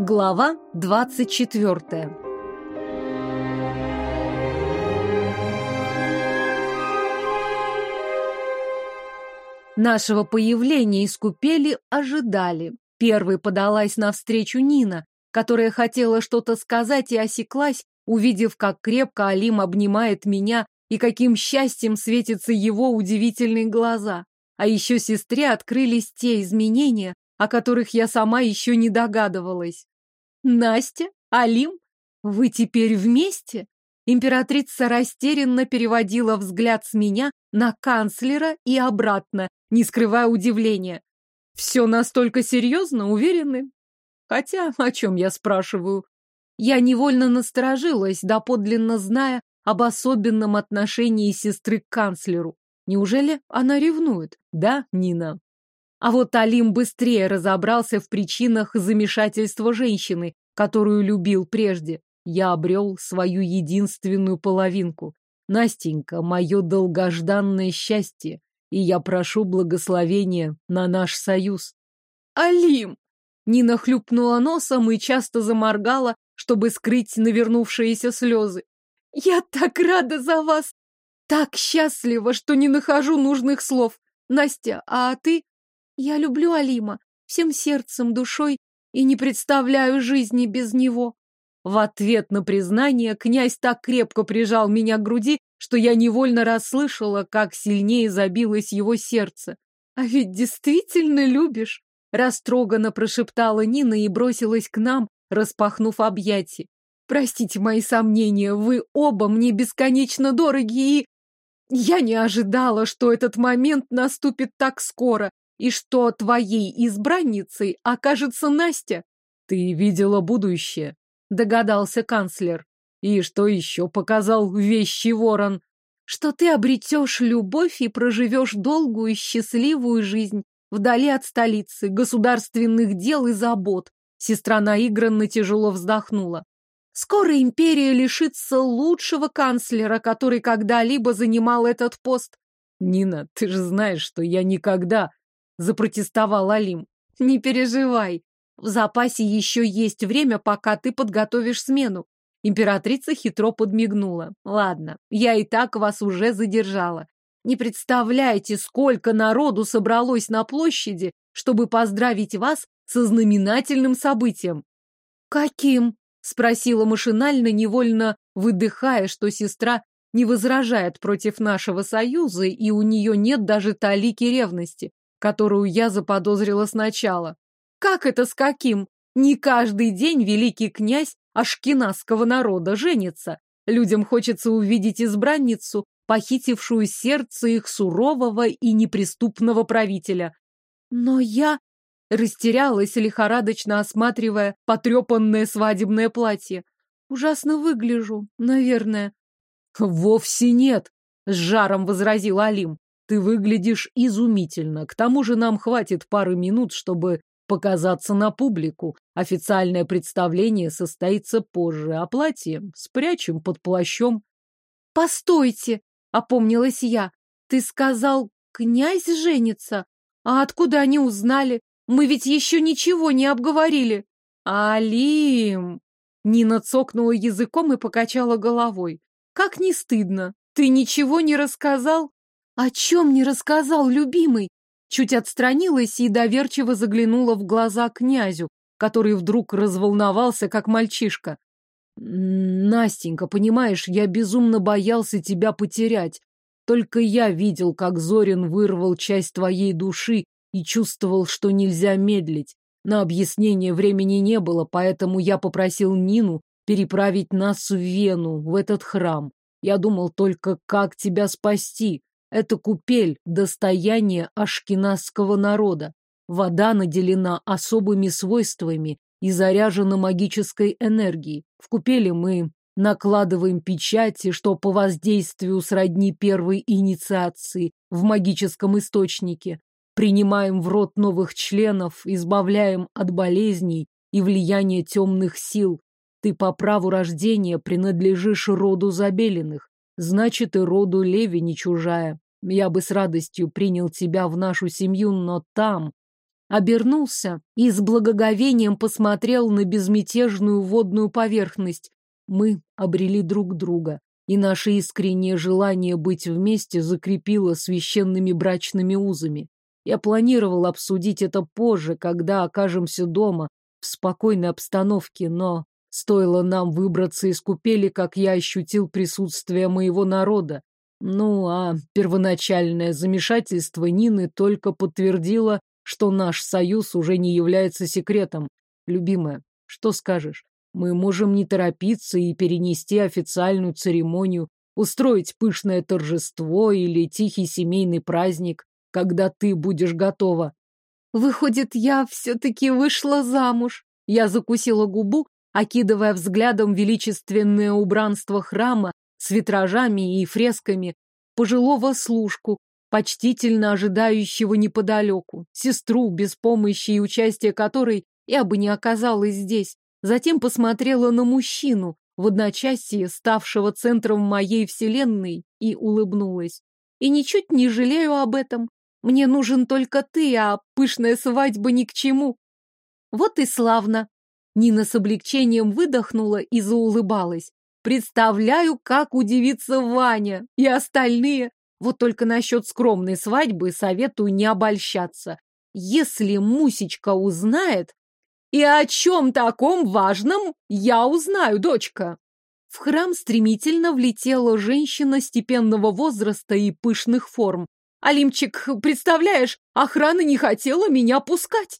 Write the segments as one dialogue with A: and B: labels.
A: Глава 24 Нашего появления из купели ожидали. Первой подалась навстречу Нина, которая хотела что-то сказать и осеклась, увидев, как крепко Алим обнимает меня и каким счастьем светятся его удивительные глаза. А еще сестре открылись те изменения, о которых я сама еще не догадывалась. «Настя? Алим? Вы теперь вместе?» Императрица растерянно переводила взгляд с меня на канцлера и обратно, не скрывая удивления. «Все настолько серьезно, уверены?» Хотя, о чем я спрашиваю? Я невольно насторожилась, доподлинно зная об особенном отношении сестры к канцлеру. Неужели она ревнует? Да, Нина? А вот Алим быстрее разобрался в причинах замешательства женщины, которую любил прежде. Я обрел свою единственную половинку. Настенька, мое долгожданное счастье, и я прошу благословения на наш союз. Алим! Нина хлюпнула носом и часто заморгала, чтобы скрыть навернувшиеся слезы. Я так рада за вас! Так счастлива, что не нахожу нужных слов. Настя, а ты? Я люблю Алима всем сердцем, душой и не представляю жизни без него. В ответ на признание князь так крепко прижал меня к груди, что я невольно расслышала, как сильнее забилось его сердце. А ведь действительно любишь, растроганно прошептала Нина и бросилась к нам, распахнув объятия. Простите мои сомнения, вы оба мне бесконечно дороги и... Я не ожидала, что этот момент наступит так скоро и что твоей избранницей окажется Настя. Ты видела будущее, догадался канцлер. И что еще показал вещий ворон? Что ты обретешь любовь и проживешь долгую счастливую жизнь вдали от столицы, государственных дел и забот. Сестра наигранно тяжело вздохнула. Скоро империя лишится лучшего канцлера, который когда-либо занимал этот пост. Нина, ты же знаешь, что я никогда запротестовал Алим. Не переживай. В запасе еще есть время, пока ты подготовишь смену. Императрица хитро подмигнула. Ладно, я и так вас уже задержала. Не представляете, сколько народу собралось на площади, чтобы поздравить вас со знаменательным событием. Каким? Спросила машинально, невольно выдыхая, что сестра не возражает против нашего союза, и у нее нет даже талики ревности которую я заподозрила сначала. Как это с каким? Не каждый день великий князь ашкеназского народа женится. Людям хочется увидеть избранницу, похитившую сердце их сурового и неприступного правителя. Но я растерялась, лихорадочно осматривая потрепанное свадебное платье. Ужасно выгляжу, наверное. Вовсе нет, с жаром возразил Алим. Ты выглядишь изумительно. К тому же нам хватит пары минут, чтобы показаться на публику. Официальное представление состоится позже, а платье спрячем под плащом. Постойте, опомнилась я. Ты сказал, князь женится? А откуда они узнали? Мы ведь еще ничего не обговорили. Алим! Нина цокнула языком и покачала головой. Как не стыдно. Ты ничего не рассказал? «О чем не рассказал, любимый?» Чуть отстранилась и доверчиво заглянула в глаза князю, который вдруг разволновался, как мальчишка. «Настенька, понимаешь, я безумно боялся тебя потерять. Только я видел, как Зорин вырвал часть твоей души и чувствовал, что нельзя медлить. На объяснение времени не было, поэтому я попросил Нину переправить нас в Вену, в этот храм. Я думал только, как тебя спасти. Это купель – достояние ашкеназского народа. Вода наделена особыми свойствами и заряжена магической энергией. В купели мы накладываем печати, что по воздействию сродни первой инициации в магическом источнике. Принимаем в рот новых членов, избавляем от болезней и влияния темных сил. Ты по праву рождения принадлежишь роду Забелиных. Значит, и роду Леви не чужая. Я бы с радостью принял тебя в нашу семью, но там... Обернулся и с благоговением посмотрел на безмятежную водную поверхность. Мы обрели друг друга, и наше искреннее желание быть вместе закрепило священными брачными узами. Я планировал обсудить это позже, когда окажемся дома, в спокойной обстановке, но стоило нам выбраться из купели, как я ощутил присутствие моего народа. Ну, а первоначальное замешательство Нины только подтвердило, что наш союз уже не является секретом. Любимая, что скажешь? Мы можем не торопиться и перенести официальную церемонию, устроить пышное торжество или тихий семейный праздник, когда ты будешь готова.
B: Выходит, я все-таки вышла замуж. Я закусила губу, окидывая взглядом величественное убранство храма с витражами и фресками, пожилого служку, почтительно ожидающего неподалеку, сестру, без помощи и участия которой я бы не оказалась здесь. Затем посмотрела на мужчину, в одночасье ставшего центром моей вселенной, и улыбнулась. И ничуть не жалею об этом. Мне нужен только ты, а пышная свадьба ни к чему. Вот и славно. Нина с облегчением выдохнула и заулыбалась. Представляю, как удивится Ваня и остальные. Вот только насчет скромной свадьбы советую не обольщаться. Если Мусечка узнает... И о чем таком важном я узнаю, дочка. В храм стремительно влетела женщина степенного возраста и пышных форм. Алимчик, представляешь, охрана не хотела меня пускать.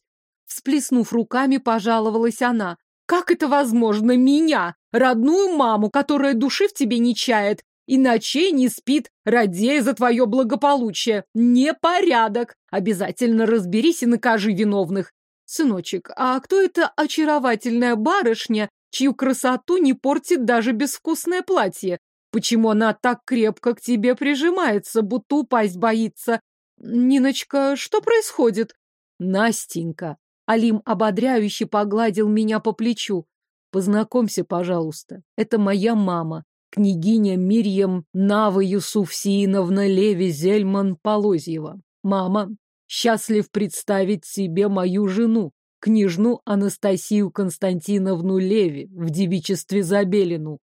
B: Всплеснув руками, пожаловалась она. Как это возможно, меня, родную маму, которая души в тебе не чает, и ночей не спит, радея за твое благополучие? Непорядок! Обязательно разберись и накажи виновных. Сыночек, а кто эта очаровательная барышня, чью красоту не портит даже безвкусное платье? Почему она так крепко к тебе прижимается, будто упасть боится? Ниночка, что происходит? Настенька. Алим ободряюще погладил меня по плечу. Познакомься, пожалуйста. Это моя мама, княгиня Мирьям Нава Юсуфсииновна Леви Зельман Полозьева. Мама, счастлив представить себе мою жену, княжну Анастасию Константиновну Леви в девичестве Забелину.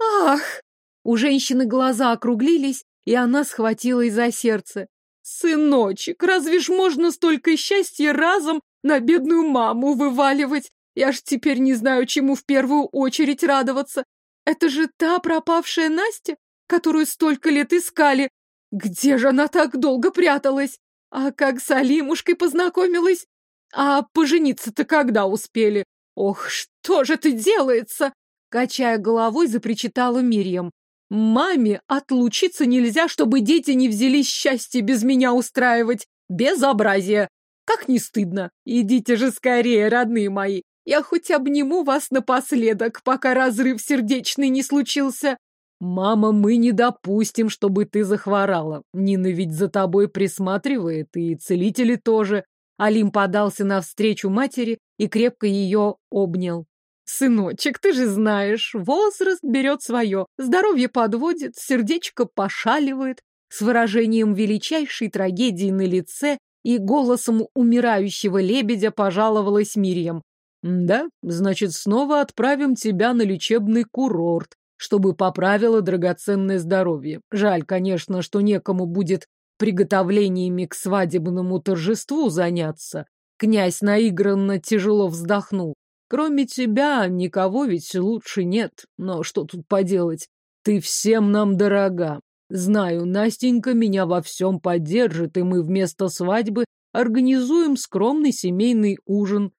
B: Ах! У женщины глаза округлились, и она схватилась за сердце. «Сыночек, разве ж можно столько счастья разом на бедную маму вываливать? Я ж теперь не знаю, чему в первую очередь радоваться. Это же та пропавшая Настя, которую столько лет искали. Где же она так долго пряталась? А как с Алимушкой познакомилась? А пожениться-то когда успели? Ох, что же ты делается?» Качая головой, запричитала Мирьям. Маме отлучиться нельзя, чтобы дети не взялись счастье без меня устраивать. Безобразие. Как не стыдно. Идите же скорее, родные мои. Я хоть обниму вас напоследок, пока разрыв сердечный не случился. Мама, мы не допустим, чтобы ты захворала. Нина ведь за тобой присматривает, и целители тоже. Алим подался навстречу матери и крепко ее обнял. Сыночек, ты же знаешь, возраст берет свое, здоровье подводит, сердечко пошаливает. С выражением величайшей трагедии на лице и голосом умирающего лебедя пожаловалась Мирьям. «Да, значит, снова отправим тебя на лечебный курорт, чтобы поправило драгоценное здоровье. Жаль, конечно, что некому будет приготовлениями к свадебному торжеству заняться». Князь наигранно тяжело вздохнул. Кроме тебя никого ведь лучше нет. Но что тут поделать? Ты всем нам дорога. Знаю, Настенька меня во всем поддержит, и мы вместо свадьбы организуем скромный семейный ужин.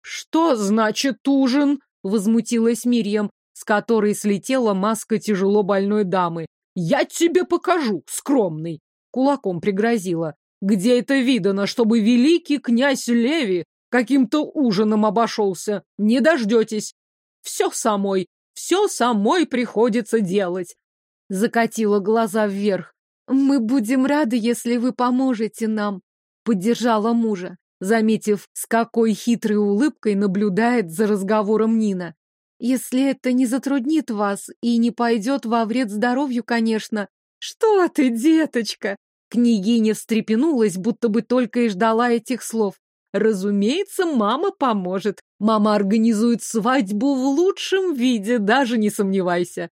B: Что значит ужин? Возмутилась Мирьям, с которой слетела маска тяжело больной дамы. Я тебе покажу, скромный. Кулаком пригрозила. Где это видано, чтобы великий князь Леви каким-то ужином обошелся. Не дождетесь. Все самой, все самой приходится делать. Закатила глаза вверх. Мы будем рады, если вы поможете нам. Поддержала мужа, заметив, с какой хитрой улыбкой наблюдает за разговором Нина. Если это не затруднит вас и не пойдет во вред здоровью, конечно. Что ты, деточка? Княгиня встрепенулась, будто бы только и ждала этих слов. Разумеется, мама поможет. Мама организует свадьбу в лучшем виде, даже не сомневайся.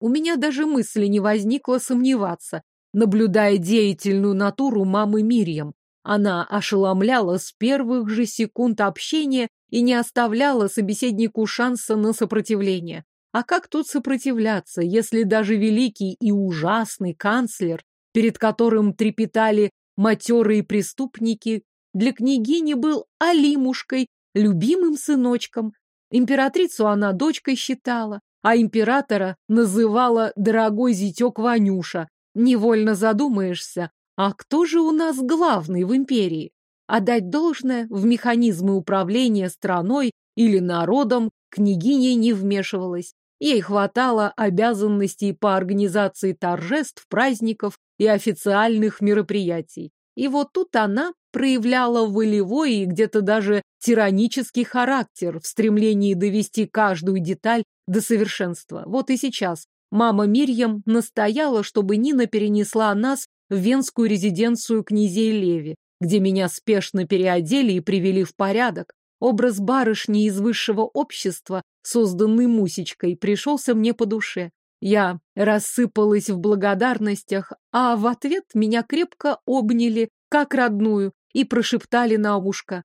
B: У меня даже мысли не возникло сомневаться, наблюдая деятельную натуру мамы Мирьям. Она ошеломляла с первых же секунд общения и не оставляла собеседнику шанса на сопротивление. А как тут сопротивляться, если даже великий и ужасный канцлер, перед которым трепетали матерые преступники, для княгини был Алимушкой, любимым сыночком. Императрицу она дочкой считала, а императора называла дорогой зятек Ванюша. Невольно задумаешься, а кто же у нас главный в империи? Отдать должное в механизмы управления страной или народом княгиня не вмешивалась. Ей хватало обязанностей по организации торжеств, праздников и официальных мероприятий. И вот тут она проявляла волевой и где-то даже тиранический характер в стремлении довести каждую деталь до совершенства. Вот и сейчас мама Мирьям настояла, чтобы Нина перенесла нас в венскую резиденцию князей Леви, где меня спешно переодели и привели в порядок. Образ барышни из высшего общества, созданный Мусечкой, пришелся мне по душе. Я рассыпалась в благодарностях, а в ответ меня крепко обняли, как родную, и прошептали на ушко.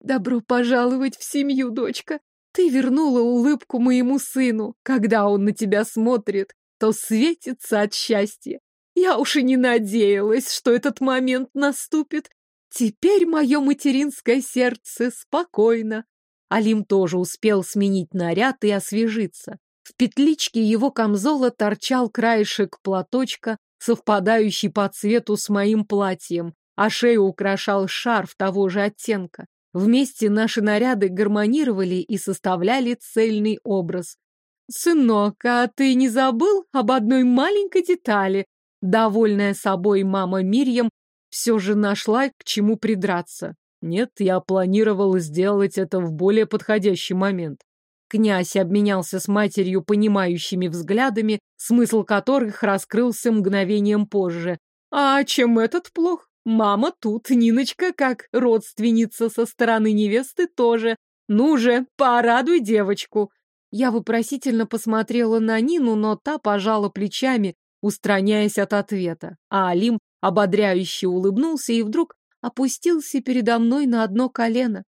B: «Добро пожаловать в семью, дочка! Ты вернула улыбку моему сыну. Когда он на тебя смотрит, то светится от счастья. Я уж и не надеялась, что этот момент наступит. Теперь мое материнское сердце спокойно». Алим тоже успел сменить наряд и освежиться. В петличке его камзола торчал краешек платочка, совпадающий по цвету с моим платьем, а шею украшал шарф того же оттенка. Вместе наши наряды гармонировали и составляли цельный образ. «Сынок, а ты не забыл об одной маленькой детали?» Довольная собой мама Мирьям все же нашла к чему придраться. Нет, я планировал сделать это в более подходящий момент. Князь обменялся с матерью понимающими взглядами, смысл которых раскрылся мгновением позже. А чем этот плох? Мама тут, Ниночка, как родственница со стороны невесты тоже. Ну же, порадуй девочку. Я вопросительно посмотрела на Нину, но та пожала плечами, устраняясь от ответа. А Алим ободряюще улыбнулся и вдруг опустился передо мной на одно колено.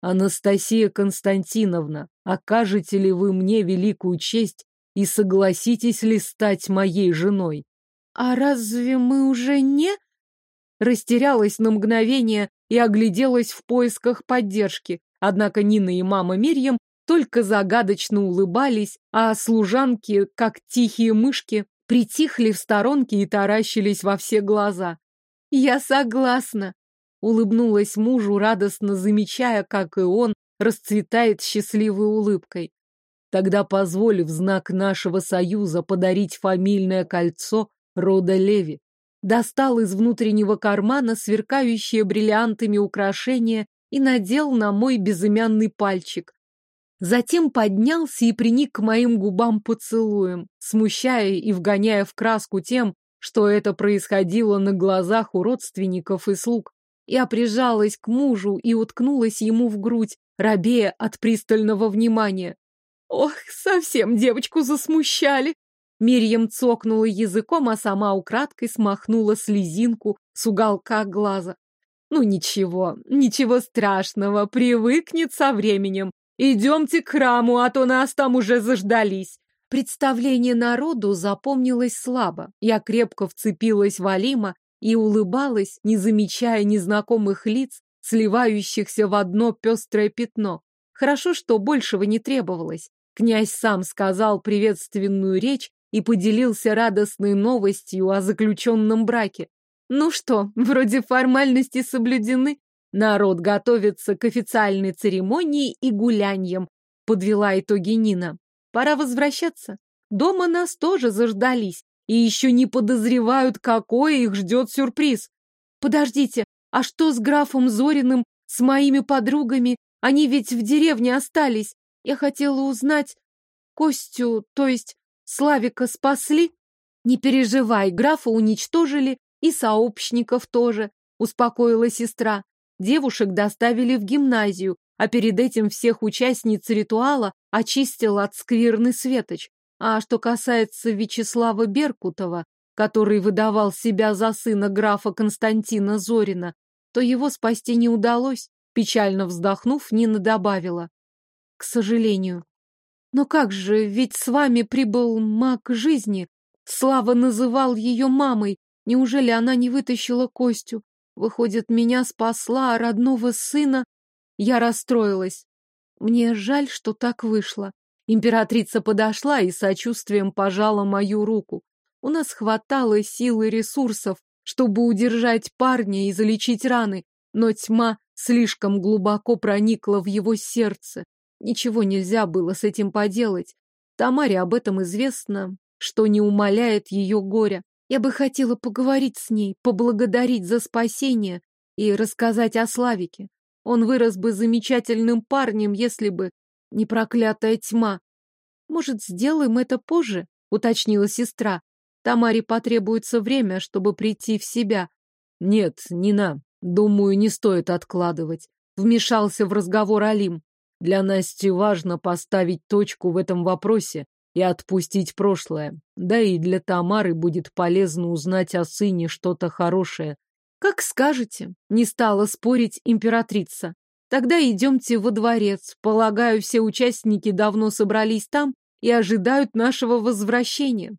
B: Анастасия Константиновна, окажете ли вы мне великую честь и согласитесь ли стать моей женой? А разве мы уже не... Растерялась на мгновение и огляделась в поисках поддержки. Однако Нина и мама Мирьям только загадочно улыбались, а служанки, как тихие мышки, притихли в сторонке и таращились во все глаза. «Я согласна», улыбнулась мужу, радостно замечая, как и он расцветает счастливой улыбкой. Тогда позволь в знак нашего союза подарить фамильное кольцо рода Леви. Достал из внутреннего кармана сверкающие бриллиантами украшения и надел на мой безымянный пальчик. Затем поднялся и приник к моим губам поцелуем, смущая и вгоняя в краску тем, что это происходило на глазах у родственников и слуг. Я прижалась к мужу и уткнулась ему в грудь, робея от пристального внимания. Ох, совсем девочку засмущали. Мирьям цокнула языком, а сама украдкой смахнула слезинку с уголка глаза. Ну ничего, ничего страшного, привыкнет со временем. Идемте к храму, а то нас там уже заждались. Представление народу запомнилось слабо. Я крепко вцепилась в Алима и улыбалась, не замечая незнакомых лиц, сливающихся в одно пестрое пятно. Хорошо, что большего не требовалось. Князь сам сказал приветственную речь и поделился радостной новостью о заключенном браке. Ну что, вроде формальности соблюдены. Народ готовится к официальной церемонии и гуляньям, подвела итоги Нина. Пора возвращаться. Дома нас тоже заждались и еще не подозревают, какой их ждет сюрприз. Подождите, а что с графом Зориным, с моими подругами? Они ведь в деревне остались. Я хотела узнать... Костю, то есть Славика спасли? Не переживай, графа уничтожили, и сообщников тоже, успокоила сестра.
A: девушек доставили в гимназию, а перед этим всех участниц ритуала очистил от скверны светоч. А что касается Вячеслава Беркутова, который выдавал себя за сына графа Константина Зорина, то его спасти не удалось. Печально вздохнув, Нина добавила. К сожалению. Но как же, ведь с вами прибыл маг жизни. Слава называл ее мамой. Неужели она не вытащила Костю? Выходит, меня спасла, а родного сына... Я расстроилась. Мне жаль, что так вышло. Императрица подошла и сочувствием пожала мою руку. У нас хватало сил и ресурсов, чтобы удержать парня и залечить раны, но тьма слишком глубоко проникла в его сердце. Ничего нельзя было с этим поделать. Тамаре об этом известно, что не умаляет ее горя. Я бы хотела поговорить с ней, поблагодарить за спасение и рассказать о Славике. Он вырос бы замечательным парнем, если бы не проклятая тьма. Может, сделаем это позже? Уточнила сестра. Тамаре потребуется время, чтобы прийти в себя. Нет, Нина, думаю, не стоит откладывать. Вмешался в разговор Алим. Для Насти важно поставить точку в этом вопросе и отпустить прошлое. Да и для Тамары будет полезно узнать о сыне что-то хорошее. Как скажете, не стала спорить императрица. Тогда идемте во дворец. Полагаю, все участники давно собрались там и ожидают нашего возвращения.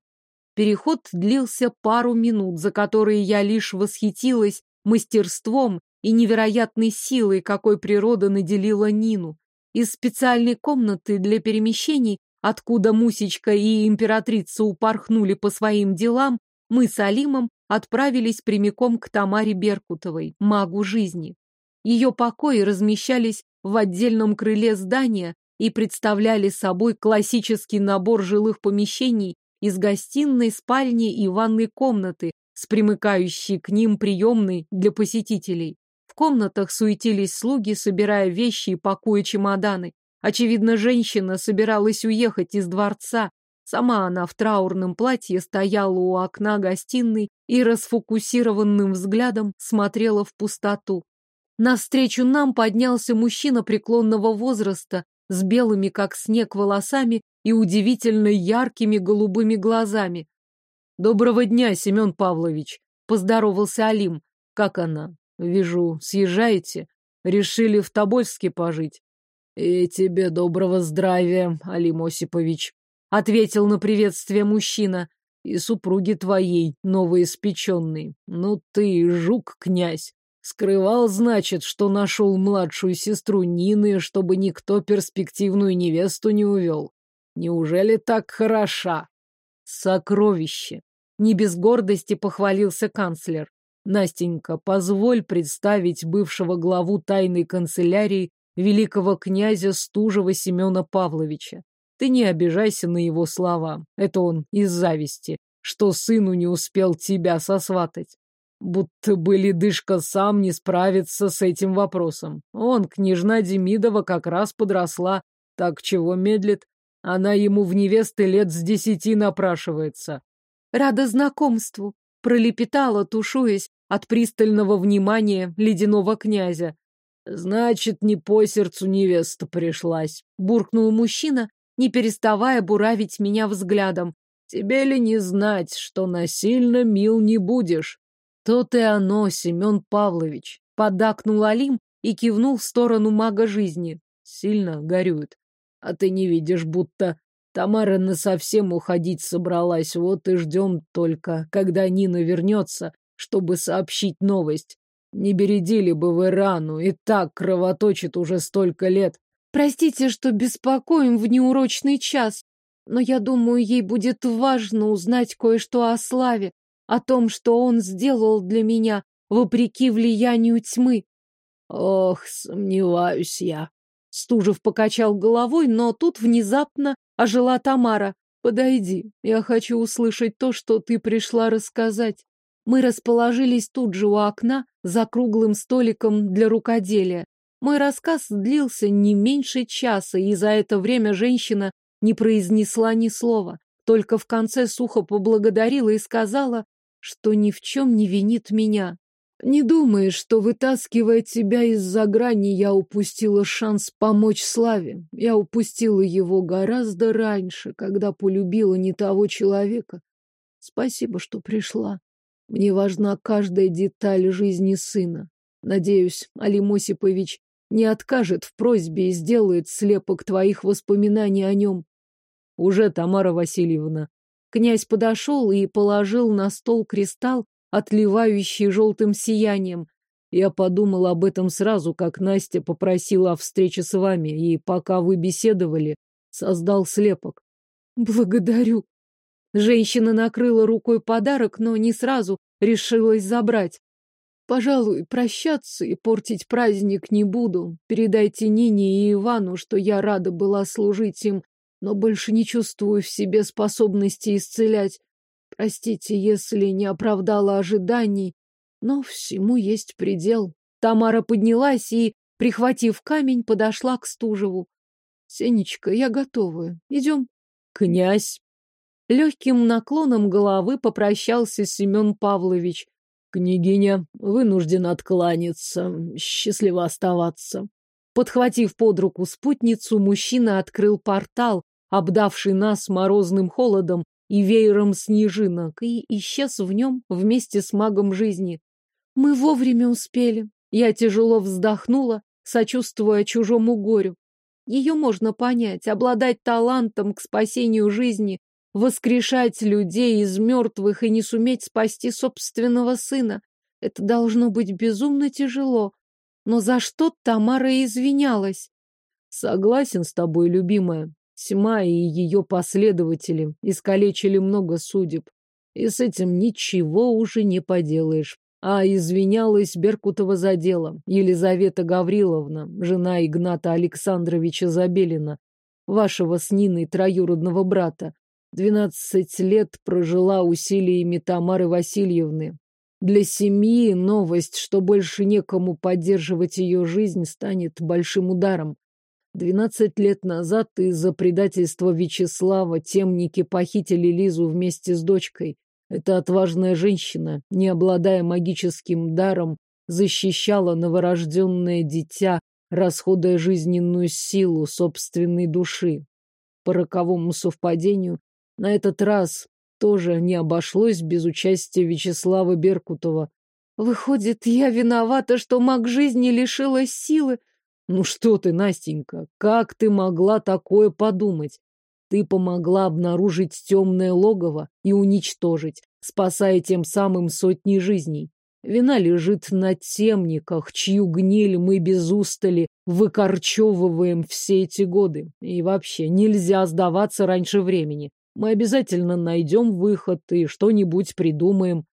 A: Переход длился пару минут, за которые я лишь восхитилась мастерством и невероятной силой, какой природа наделила Нину. Из специальной комнаты для перемещений, откуда Мусечка и императрица упорхнули по своим делам, мы с Алимом отправились прямиком к Тамаре Беркутовой, магу жизни. Ее покои размещались в отдельном крыле здания и представляли собой классический набор жилых помещений из гостиной, спальни и ванной комнаты с примыкающей к ним приемной для посетителей. Комнатах суетились слуги, собирая вещи и пакуя чемоданы. Очевидно, женщина собиралась уехать из дворца. Сама она в траурном платье стояла у окна гостиной и расфокусированным взглядом смотрела в пустоту. Навстречу нам поднялся мужчина преклонного возраста с белыми, как снег, волосами и удивительно яркими голубыми глазами. «Доброго дня, Семен Павлович!» — поздоровался Алим. «Как она? Вижу, съезжаете? Решили в Тобольске пожить?» «И тебе доброго здравия, Алим Осипович!» — ответил на приветствие мужчина. «И супруги твоей, новоиспеченной. Ну ты, жук, князь, Скрывал, значит, что нашел младшую сестру Нины, чтобы никто перспективную невесту не увел. Неужели так хороша? Сокровище. Не без гордости похвалился канцлер. Настенька, позволь представить бывшего главу тайной канцелярии великого князя Стужева Семена Павловича. Ты не обижайся на его слова. Это он из зависти, что сыну не успел тебя сосватать. Будто бы ледышка сам не справится с этим вопросом. Он, княжна Демидова, как раз подросла. Так чего медлит? Она ему в невесты лет с десяти напрашивается. Рада знакомству, пролепетала, тушуясь от пристального внимания ледяного князя.
B: Значит, не по сердцу невеста пришлась, буркнул мужчина, не переставая буравить меня взглядом. Тебе ли не знать, что насильно мил не будешь? То-то и оно, Семен Павлович. Подакнул Алим и кивнул в сторону мага жизни. Сильно горюет. А ты не видишь, будто Тамара насовсем уходить собралась. Вот и ждем только, когда Нина вернется, чтобы сообщить новость. Не бередили бы вы рану, и так кровоточит уже столько лет.
A: Простите, что беспокоим в неурочный час, но я думаю, ей будет важно узнать кое-что о Славе, о том, что он сделал для меня, вопреки влиянию тьмы.
B: Ох, сомневаюсь я.
A: Стужев покачал головой, но тут внезапно ожила Тамара. «Подойди, я хочу услышать то, что ты пришла рассказать». Мы расположились тут же у окна, за круглым столиком для рукоделия. Мой рассказ длился не меньше часа, и за это время женщина не произнесла ни слова, только в конце сухо поблагодарила и сказала, что ни в чем не винит меня.
B: Не думаешь, что, вытаскивая тебя из-за грани, я упустила шанс помочь Славе? Я упустила его гораздо раньше, когда полюбила не того человека. Спасибо, что пришла. Мне важна каждая деталь жизни сына. Надеюсь, Алим Осипович не откажет в просьбе и сделает слепок твоих воспоминаний о нем.
A: Уже, Тамара Васильевна.
B: Князь подошел и положил на стол кристалл, отливающий желтым сиянием.
A: Я подумал об этом сразу, как Настя попросила о встрече с вами, и пока вы беседовали, создал слепок.
B: Благодарю. Женщина накрыла рукой подарок, но не сразу решилась забрать. Пожалуй, прощаться и портить праздник не буду. Передайте Нине и Ивану, что я рада была служить им, но больше не чувствую в себе способности исцелять. Простите, если не оправдала ожиданий, но всему есть предел. Тамара поднялась и, прихватив камень, подошла к Стужеву. Сенечка, я готова. Идем.
A: Князь.
B: Легким наклоном головы попрощался Семен Павлович.
A: Княгиня вынуждена откланяться. Счастливо оставаться.
B: Подхватив под руку спутницу, мужчина открыл портал, обдавший нас морозным холодом и веером снежинок, и исчез в нем вместе с магом жизни. Мы вовремя успели. Я тяжело вздохнула, сочувствуя чужому горю. Ее можно понять, обладать талантом к спасению жизни воскрешать людей из мертвых и не суметь спасти собственного сына. Это должно быть безумно тяжело. Но за что Тамара извинялась?
A: Согласен с тобой, любимая. Тьма и ее последователи искалечили много судеб. И с этим ничего уже не поделаешь. А извинялась Беркутова за дело. Елизавета Гавриловна, жена Игната Александровича Забелина, вашего с Ниной троюродного брата. Двенадцать лет прожила усилиями Тамары Васильевны. Для семьи новость, что больше некому поддерживать ее жизнь, станет большим ударом. Двенадцать лет назад из-за предательства Вячеслава темники похитили Лизу вместе с дочкой. Эта отважная женщина, не обладая магическим даром, защищала новорожденное дитя, расходуя жизненную силу собственной души. По роковому совпадению на этот раз тоже не обошлось без участия Вячеслава Беркутова.
B: Выходит, я виновата, что маг жизни лишилась силы?
A: Ну что ты, Настенька, как ты могла такое подумать? Ты помогла обнаружить темное логово и уничтожить, спасая тем самым сотни жизней. Вина лежит на темниках, чью гниль мы без устали выкорчевываем все эти годы. И вообще, нельзя сдаваться раньше времени. Мы обязательно найдем выход и что-нибудь придумаем.